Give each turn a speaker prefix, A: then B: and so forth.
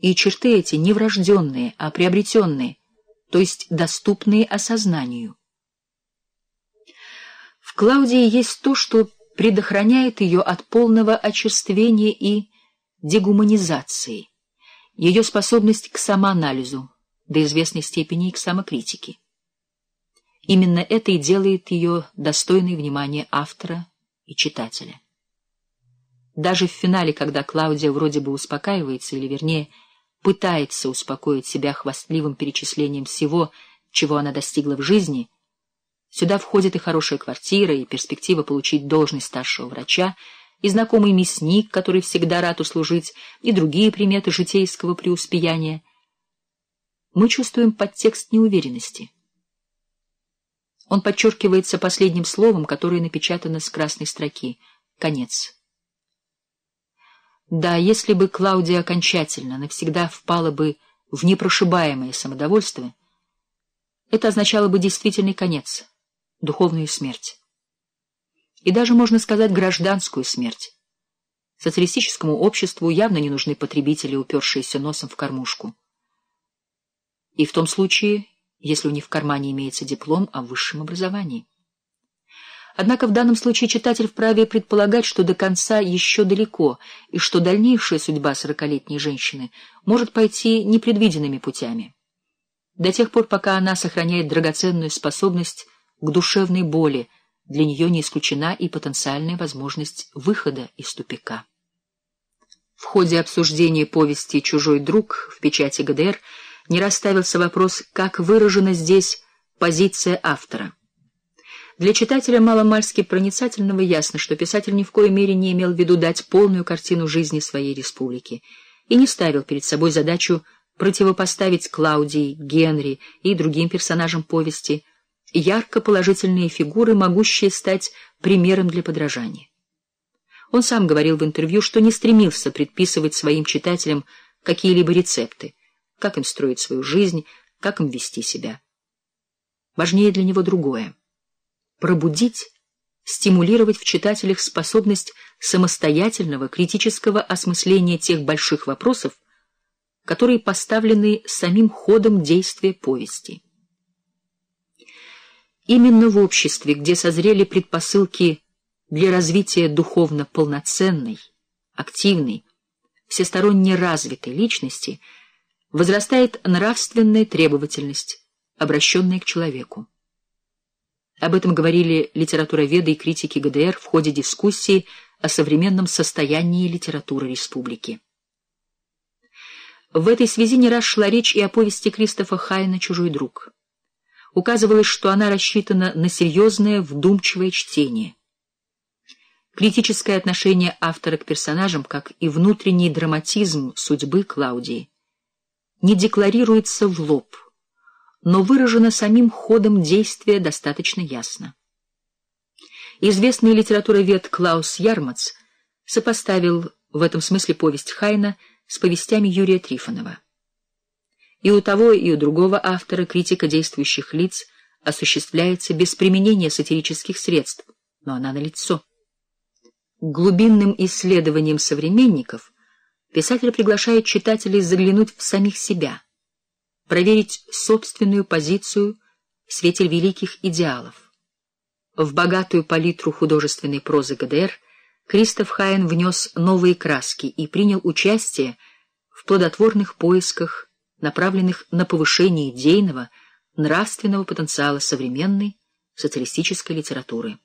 A: И черты эти не врожденные, а приобретенные, то есть доступные осознанию. В Клаудии есть то, что предохраняет ее от полного очерствения и дегуманизации, ее способность к самоанализу, до известной степени и к самокритике. Именно это и делает ее достойной внимания автора и читателя. Даже в финале, когда Клаудия вроде бы успокаивается, или, вернее, пытается успокоить себя хвастливым перечислением всего, чего она достигла в жизни, сюда входит и хорошая квартира, и перспектива получить должность старшего врача, и знакомый мясник, который всегда рад услужить, и другие приметы житейского преуспеяния. Мы чувствуем подтекст неуверенности. Он подчеркивается последним словом, которое напечатано с красной строки «Конец». Да, если бы Клаудия окончательно, навсегда впала бы в непрошибаемое самодовольство, это означало бы действительный конец, духовную смерть. И даже, можно сказать, гражданскую смерть. Социалистическому обществу явно не нужны потребители, упершиеся носом в кормушку. И в том случае, если у них в кармане имеется диплом о высшем образовании. Однако в данном случае читатель вправе предполагать, что до конца еще далеко, и что дальнейшая судьба сорокалетней женщины может пойти непредвиденными путями. До тех пор, пока она сохраняет драгоценную способность к душевной боли, для нее не исключена и потенциальная возможность выхода из тупика. В ходе обсуждения повести «Чужой друг» в печати ГДР не расставился вопрос, как выражена здесь позиция автора. Для читателя маломальски проницательного ясно, что писатель ни в коей мере не имел в виду дать полную картину жизни своей республики и не ставил перед собой задачу противопоставить Клаудии, Генри и другим персонажам повести ярко положительные фигуры, могущие стать примером для подражания. Он сам говорил в интервью, что не стремился предписывать своим читателям какие-либо рецепты, как им строить свою жизнь, как им вести себя. Важнее для него другое пробудить, стимулировать в читателях способность самостоятельного критического осмысления тех больших вопросов, которые поставлены самим ходом действия повести. Именно в обществе, где созрели предпосылки для развития духовно полноценной, активной, всесторонне развитой личности, возрастает нравственная требовательность, обращенная к человеку. Об этом говорили литературоведы и критики ГДР в ходе дискуссии о современном состоянии литературы республики. В этой связи не раз шла речь и о повести Кристофа Хайна «Чужой друг». Указывалось, что она рассчитана на серьезное, вдумчивое чтение. Критическое отношение автора к персонажам, как и внутренний драматизм судьбы Клаудии, не декларируется в лоб – но выражено самим ходом действия достаточно ясно. Известный литературовед Клаус Ярмац сопоставил в этом смысле повесть Хайна с повестями Юрия Трифонова. И у того, и у другого автора критика действующих лиц осуществляется без применения сатирических средств, но она налицо. Глубинным исследованием современников писатель приглашает читателей заглянуть в самих себя — проверить собственную позицию в свете великих идеалов. В богатую палитру художественной прозы ГДР Кристоф Хайен внес новые краски и принял участие в плодотворных поисках, направленных на повышение идейного, нравственного потенциала современной социалистической литературы.